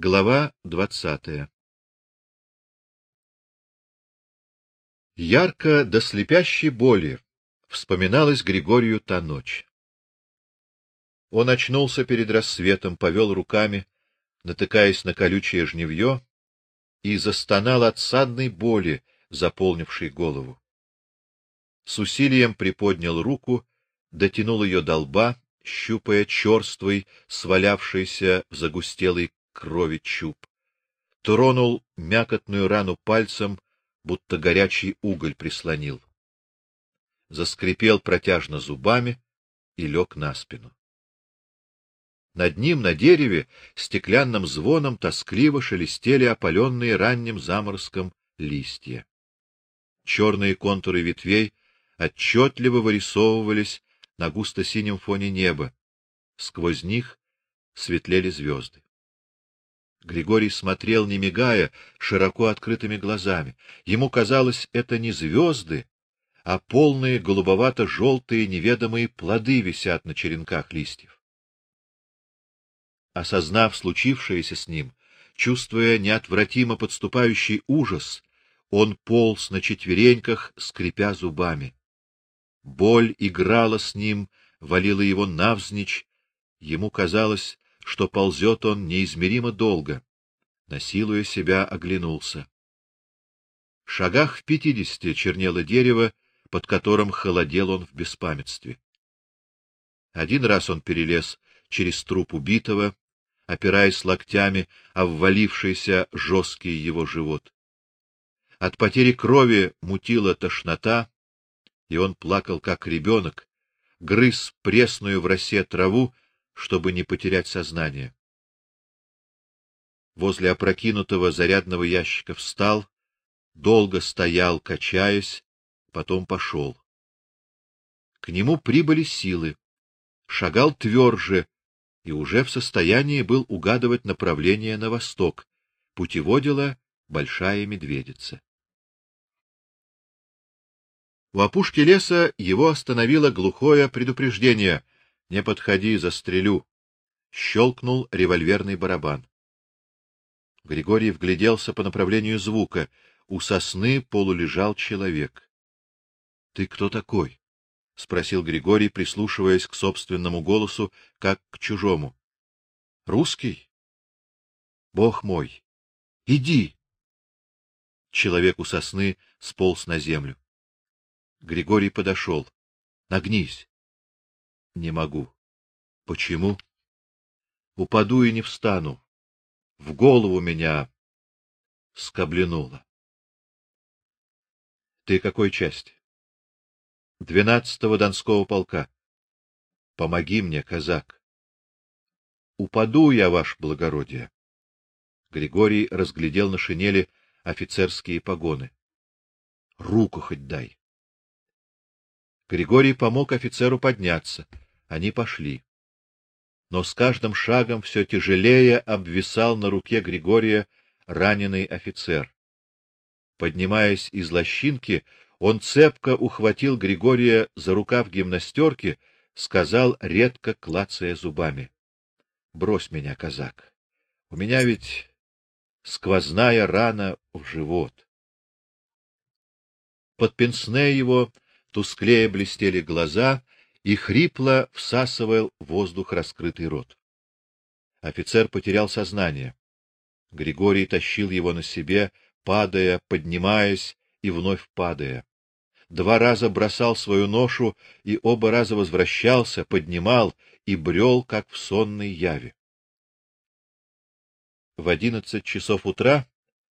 Глава двадцатая Ярко до слепящей боли вспоминалась Григорию та ночь. Он очнулся перед рассветом, повел руками, натыкаясь на колючее жневье, и застонал от садной боли, заполнившей голову. С усилием приподнял руку, дотянул ее до лба, щупая черствый, свалявшийся в загустелой крови чуб. Тронул мякотную рану пальцем, будто горячий уголь прислонил. Заскрипел протяжно зубами и лег на спину. Над ним на дереве стеклянным звоном тоскливо шелестели опаленные ранним заморозком листья. Черные контуры ветвей отчетливо вырисовывались на густо-синем фоне неба. Сквозь них светлели звезды. Григорий смотрел не мигая, широко открытыми глазами. Ему казалось, это не звезды, а полные голубовато желтые неведомые плоды висят на черенках листьев. Осознав случившееся с ним, чувствуя неотвратимо подступающий ужас, он полз на четвереньках, скрипя зубами. Боль играла с ним, валила его навзничь. Ему казалось, что ползет он неизмеримо долго. Насилуя себя, оглянулся. В шагах в пятидесяти чернело дерево, под которым холодел он в беспамятстве. Один раз он перелез через труп убитого, опираясь локтями о ввалившийся жесткий его живот. От потери крови мутила тошнота, и он плакал как ребенок, грыз пресную в росе траву чтобы не потерять сознание. Возле опрокинутого зарядного ящика встал, долго стоял, качаясь, потом пошел. К нему прибыли силы. Шагал тверже и уже в состоянии был угадывать направление на восток. Путеводила большая медведица. У опушки леса его остановило глухое предупреждение — не подходи, застрелю. Щелкнул револьверный барабан. Григорий вгляделся по направлению звука. У сосны полулежал человек. Ты кто такой? спросил Григорий, прислушиваясь к собственному голосу, как к чужому. Русский? Бог мой. Иди. Человек у сосны сполз на землю. Григорий подошел. Нагнись. Не могу. Почему? Упаду и не встану. В голову меня скобленуло. Ты какой части? Двенадцатого Донского полка. Помоги мне, казак. Упаду я, ваше благородие. Григорий разглядел на шинели офицерские погоны. Руку хоть дай. Григорий помог офицеру подняться. Они пошли. Но с каждым шагом все тяжелее обвисал на руке Григория раненый офицер. Поднимаясь из лощинки, он цепко ухватил Григория за рукав гимнастерки, сказал, редко клацая зубами: "Брось меня, казак. У меня ведь сквозная рана в живот". Под пенсне его тусклее блестели глаза, и хрипло всасывал воздух раскрытый рот. Офицер потерял сознание. Григорий тащил его на себе, падая, поднимаясь и вновь падая. Два раза бросал свою ношу и оба раза возвращался, поднимал и брел, как в сонной яве. В одиннадцать часов утра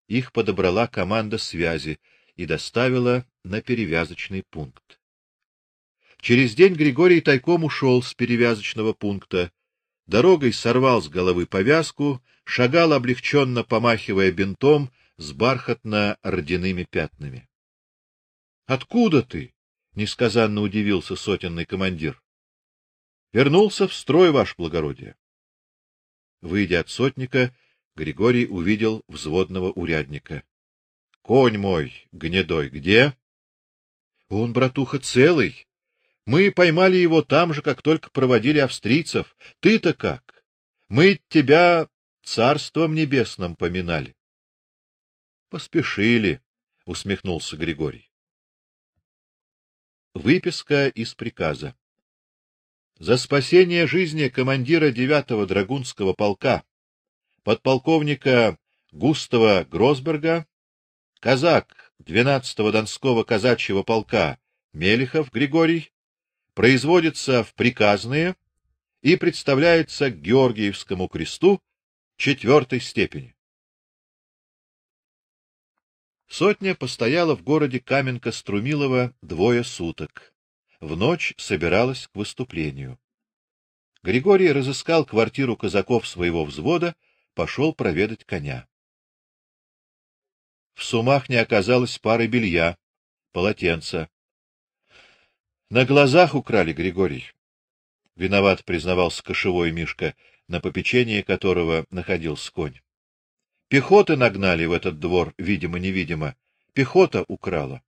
их подобрала команда связи и доставила на перевязочный пункт. Через день Григорий тайком ушел с перевязочного пункта. Дорогой сорвал с головы повязку, шагал облегченно помахивая бинтом с бархатно-родяными пятнами. Откуда ты? несказанно удивился сотенный командир. Вернулся в строй, ваше благородие. Выйдя от сотника, Григорий увидел взводного урядника. Конь мой, гнедой, где? Он, братуха, целый, мы поймали его там же, как только проводили австрийцев. Ты-то как? Мы тебя царством небесным поминали. Поспешили, усмехнулся Григорий. Выписка из приказа. За спасение жизни командира 9-го драгунского полка подполковника Густава Гросберга, казак 12-го Донского казачьего полка Мелихов Григорий производится в приказные и представляется к Георгиевскому кресту четвертой степени. Сотня постояла в городе Каменка-Струмилово двое суток. В ночь собиралась к выступлению. Григорий разыскал квартиру казаков своего взвода, пошел проведать коня. В сумах не оказалось пары белья, полотенца. На глазах украли, Григорий. Виноват признавался кошевой Мишка, на попечении которого находился конь. Пехоты нагнали в этот двор, видимо-невидимо. Пехота украла.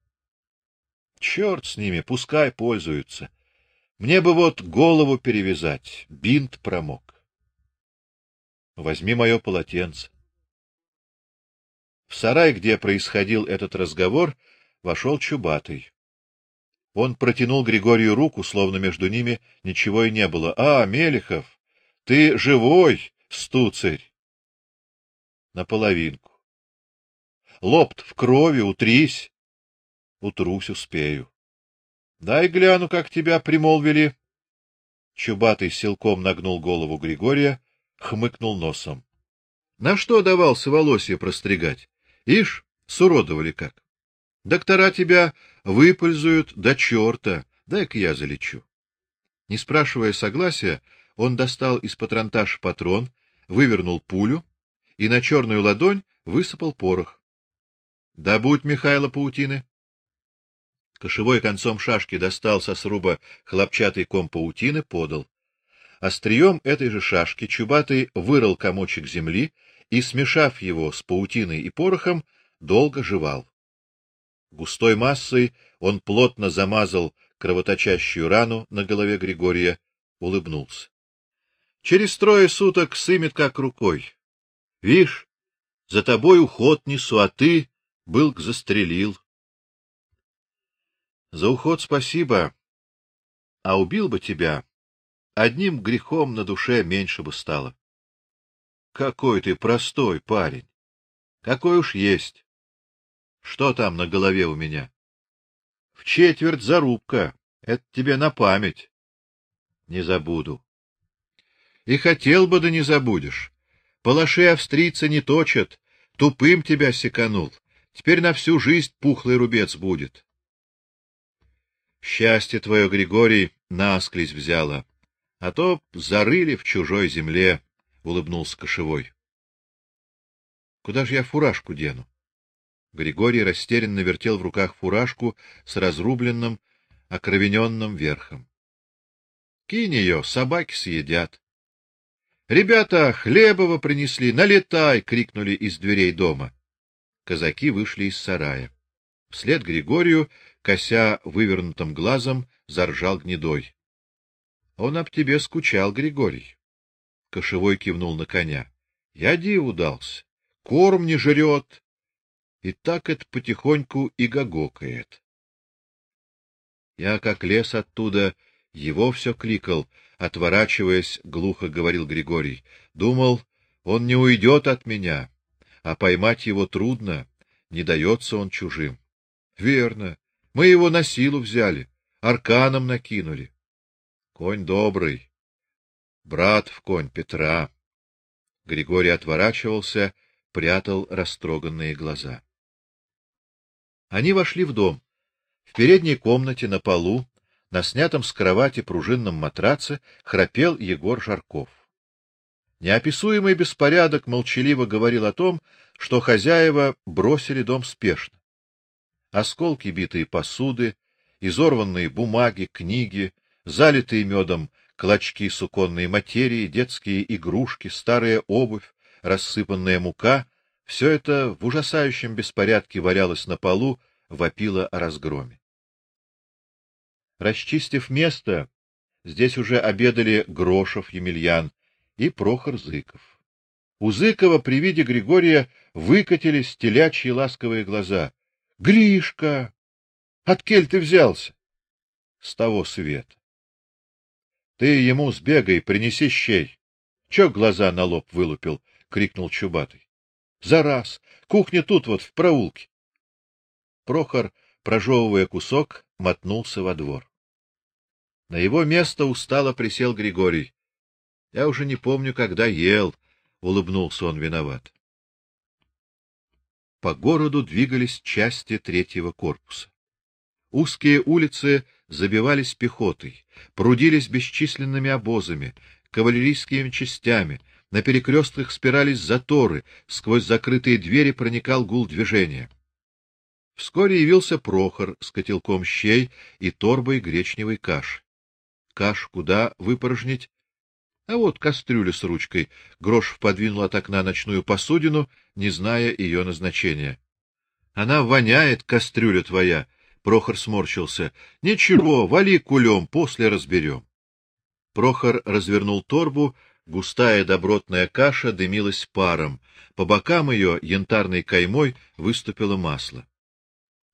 Черт с ними, пускай пользуются. Мне бы вот голову перевязать, бинт промок. Возьми мое полотенце. В сарай, где происходил этот разговор, вошел Чубатый. Он протянул Григорию руку, словно между ними ничего и не было. А, Мелихов, ты живой, стуцарь наполовинку. Лопт в крови, утрись. Утрусь успею. Дай гляну, как тебя примолвили. Чубатый силком нагнул голову Григория, хмыкнул носом. На что давался волосье простригать? Ишь, суродовали как. Доктора тебя выпользуют до черта. Дай-ка я залечу. Не спрашивая согласия, он достал из патронташа патрон, вывернул пулю, и на черную ладонь высыпал порох. Добудь Михаила паутины. Кошевой концом шашки достал со сруба хлопчатый ком паутины, подал. Острием этой же шашки Чубатый вырыл комочек земли и, смешав его с паутиной и порохом, долго жевал. Густой массой он плотно замазал кровоточащую рану на голове Григория, улыбнулся. Через трое суток сымет как рукой. Вишь, за тобой уход несу, а ты был к застрелил. За уход спасибо. А убил бы тебя, одним грехом на душе меньше бы стало. Какой ты простой парень. Какой уж есть. Что там на голове у меня? В четверть зарубка. Это тебе на память. Не забуду. И хотел бы, да не забудешь. Палаши австрийцы не точат, тупым тебя секанул. Теперь на всю жизнь пухлый рубец будет. Счастье твое, Григорий, насклись взяло, а то зарыли в чужой земле, улыбнулся кошевой. Куда же я фуражку дену? Григорий растерянно вертел в руках фуражку с разрубленным, окровененным верхом. Кинь ее, собаки съедят. Ребята Хлебова принесли, налетай, крикнули из дверей дома. Казаки вышли из сарая. Вслед Григорию, кося вывернутым глазом, заржал гнедой. Он об тебе скучал, Григорий. Кошевой кивнул на коня. Я диву дался. Корм не жрет. И так это потихоньку и гогокает. Я как лес оттуда, его все кликал, отворачиваясь, глухо говорил Григорий. Думал, он не уйдет от меня, а поймать его трудно, не дается он чужим. Верно. Мы его на силу взяли, арканом накинули. Конь добрый. Брат в конь Петра. Григорий отворачивался, прятал растроганные глаза. Они вошли в дом. В передней комнате на полу на снятом с кровати пружинном матраце храпел Егор Жарков. Неописуемый беспорядок молчаливо говорил о том, что хозяева бросили дом спешно. Осколки битой посуды, изорванные бумаги, книги, залитые медом клочки суконной материи, детские игрушки, старая обувь, рассыпанная мука все это в ужасающем беспорядке валялось на полу, вопило о разгроме. Расчистив место, здесь уже обедали Грошев, Емельян и Прохор Зыков. У Зыкова при виде Григория выкатились телячьи ласковые глаза. Гришка, откель ты взялся? С того света. Ты ему сбегай, принеси щей. Чё глаза на лоб вылупил, крикнул Чубатый. За раз, кухня тут вот в проулке. Прохор, прожевывая кусок, мотнулся во двор. На его место устало присел Григорий. Я уже не помню, когда ел, улыбнулся он виноват. По городу двигались части третьего корпуса. Узкие улицы забивались пехотой, прудились бесчисленными обозами, кавалерийскими частями, на перекрестках спирались заторы, сквозь закрытые двери проникал гул движения. Вскоре явился Прохор с котелком щей и торбой гречневой каши. Каш куда выпорожнить? А вот кастрюля с ручкой. Грошев подвинул от окна ночную посудину, не зная ее назначения. Она воняет, кастрюля твоя. Прохор сморщился. Ничего, вали кулем, после разберем. Прохор развернул торбу, густая добротная каша дымилась паром. По бокам ее янтарной каймой выступило масло.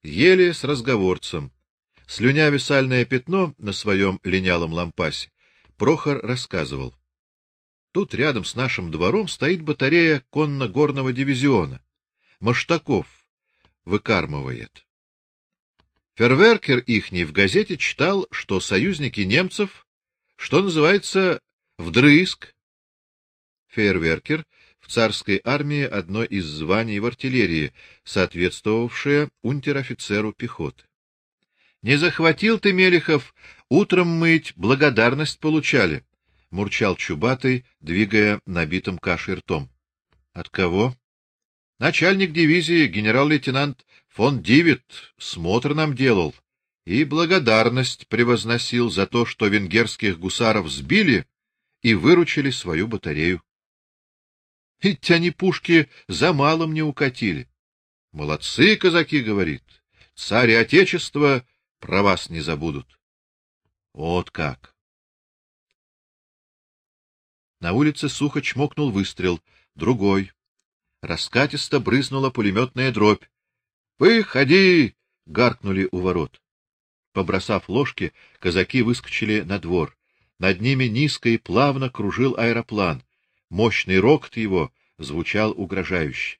Ели с разговорцем. Слюнявя сальное пятно на своем линялом лампасе, Прохор рассказывал: Тут рядом с нашим двором стоит батарея конно-горного дивизиона. Маштаков выкармывает. Ферверкер ихний в газете читал, что союзники немцев, что называется, вдрызг. Фейерверкер в царской армии одно из званий в артиллерии, соответствовавшее унтер-офицеру пехоты. Не захватил ты Мелехов, утром мыть, благодарность получали мурчал Чубатый, двигая набитым кашей ртом. От кого? Начальник дивизии генерал-лейтенант фон Дивит смотр нам делал и благодарность превозносил за то, что венгерских гусаров сбили и выручили свою батарею. Ведь они пушки за малым не укатили. Молодцы, казаки, говорит. Царь и отечество про вас не забудут. Вот как. На улице сухо чмокнул выстрел, другой. Раскатисто брызнула пулеметная дробь. "Выходи!" гаркнули у ворот. Побросав ложки, казаки выскочили на двор. Над ними низко и плавно кружил аэроплан. Мощный рокот его звучал угрожающе.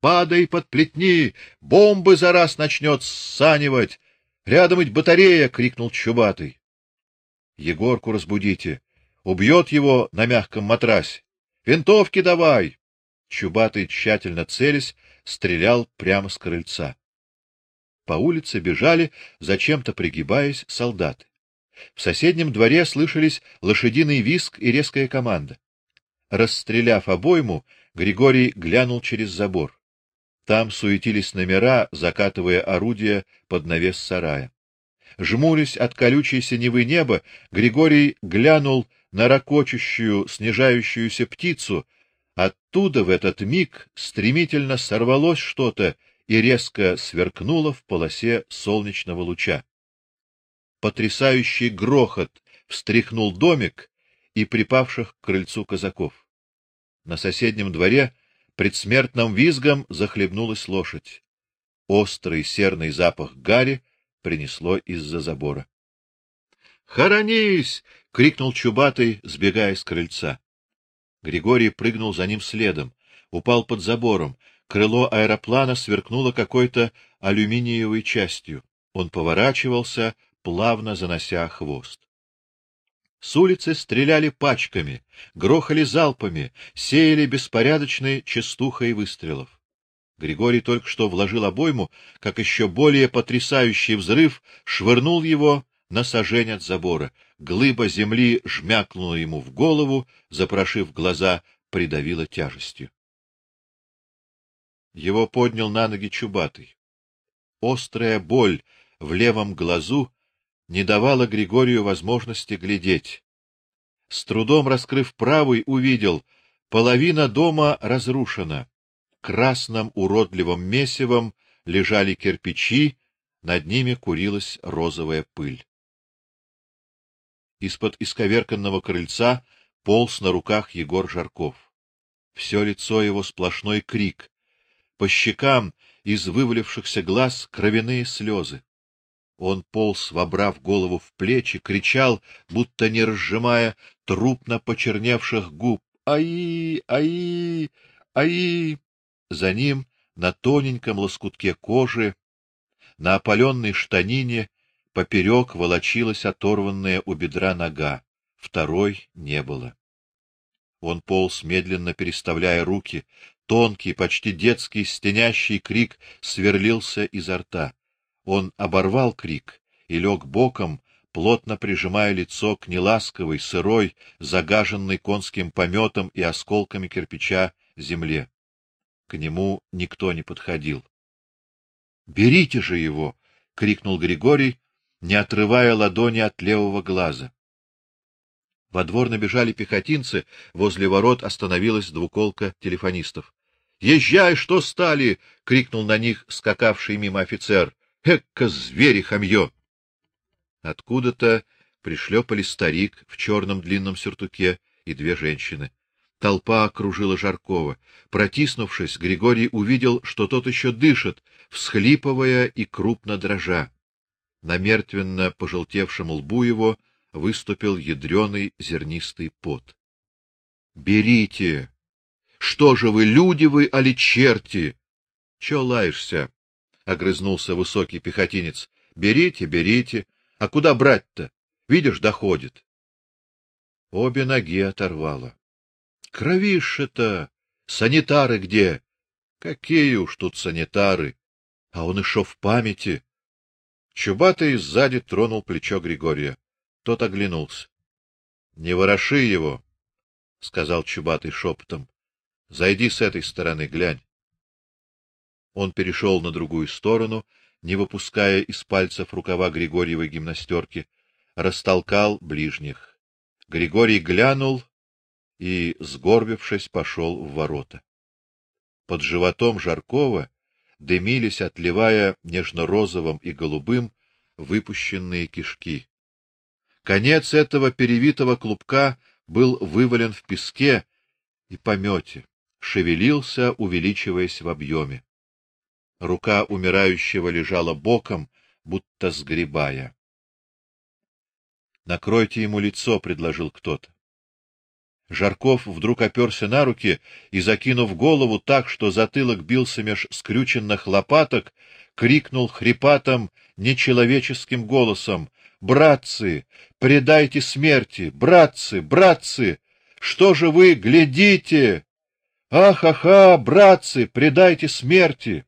Падай под плетни, бомбы за раз начнет ссанивать. Рядом ведь батарея, крикнул Чубатый. Егорку разбудите. Убьет его на мягком матрасе. Винтовки давай. Чубатый, тщательно целясь, стрелял прямо с крыльца. По улице бежали, зачем-то пригибаясь, солдаты. В соседнем дворе слышались лошадиный визг и резкая команда. Расстреляв обойму, Григорий глянул через забор. Там суетились номера, закатывая орудия под навес сарая. Жмурясь от колючей синевы неба, Григорий глянул на ракочущую, снижающуюся птицу, оттуда в этот миг стремительно сорвалось что-то и резко сверкнуло в полосе солнечного луча. Потрясающий грохот встряхнул домик и припавших к крыльцу казаков. На соседнем дворе предсмертным визгом захлебнулась лошадь. Острый серный запах гари принесло из-за забора. Хоронись! крикнул чубатый, сбегая с крыльца. Григорий прыгнул за ним следом, упал под забором. Крыло аэроплана сверкнуло какой-то алюминиевой частью. Он поворачивался, плавно занося хвост. С улицы стреляли пачками, грохали залпами, сеяли беспорядочной частухой выстрелов. Григорий только что вложил обойму, как еще более потрясающий взрыв швырнул его на от забора. Глыба земли жмякнула ему в голову, запрошив глаза, придавила тяжестью. Его поднял на ноги Чубатый. Острая боль в левом глазу не давала Григорию возможности глядеть. С трудом раскрыв правый, увидел: половина дома разрушена. Красным уродливым месивом лежали кирпичи, над ними курилась розовая пыль. Из-под исковерканного крыльца полз на руках Егор Жарков. Все лицо его сплошной крик. По щекам из вывалившихся глаз кровяные слезы. Он полз, вобрав голову в плечи, кричал, будто не разжимая трупно почерневших губ: "Ай, ай, ай!" За ним на тоненьком лоскутке кожи, на опаленной штанине поперек волочилась оторванная у бедра нога, второй не было. Он полз медленно переставляя руки, тонкий, почти детский стенящий крик сверлился изо рта. Он оборвал крик и лег боком, плотно прижимая лицо к неласковой, сырой, загаженной конским пометом и осколками кирпича земле. К нему никто не подходил. "Берите же его!" крикнул Григорий, не отрывая ладони от левого глаза. Во двор набежали пехотинцы, возле ворот остановилась двуколка телефонистов. "Езжай, что стали!" крикнул на них скакавший мимо офицер. "Экка звери хамье!" Откуда-то пришлепали старик в черном длинном сюртуке и две женщины. Толпа окружила Жаркова. Протиснувшись, Григорий увидел, что тот еще дышит, всхлипывая и крупно дрожа. На мертвенно пожелтевшем лбу его выступил ядреный зернистый пот. Берите. Что же вы, люди вы али черти? Че лаешься? огрызнулся высокий пехотинец. Берите, берите. А куда брать-то? Видишь, доходит. Обе ноги оторвало. Кровище-то! Санитары где? Какие уж тут санитары! А он еще в памяти. Чубатый сзади тронул плечо Григория. Тот оглянулся. — Не вороши его, — сказал Чубатый шепотом. — Зайди с этой стороны, глянь. Он перешел на другую сторону не выпуская из пальцев рукава Григорьевой гимнастерки, растолкал ближних. Григорий глянул и, сгорбившись, пошел в ворота. Под животом Жаркова дымились, отливая нежно-розовым и голубым, выпущенные кишки. Конец этого перевитого клубка был вывален в песке и помете, шевелился, увеличиваясь в объеме. Рука умирающего лежала боком, будто сгребая. Накройте ему лицо, предложил кто-то. Жарков вдруг оперся на руки и, закинув голову так, что затылок бился меж скрюченных лопаток, крикнул хрипатым, нечеловеческим голосом: "Братцы, предайте смерти, братцы, братцы! Что же вы глядите? Ах, ах, ах, братцы, предайте смерти!"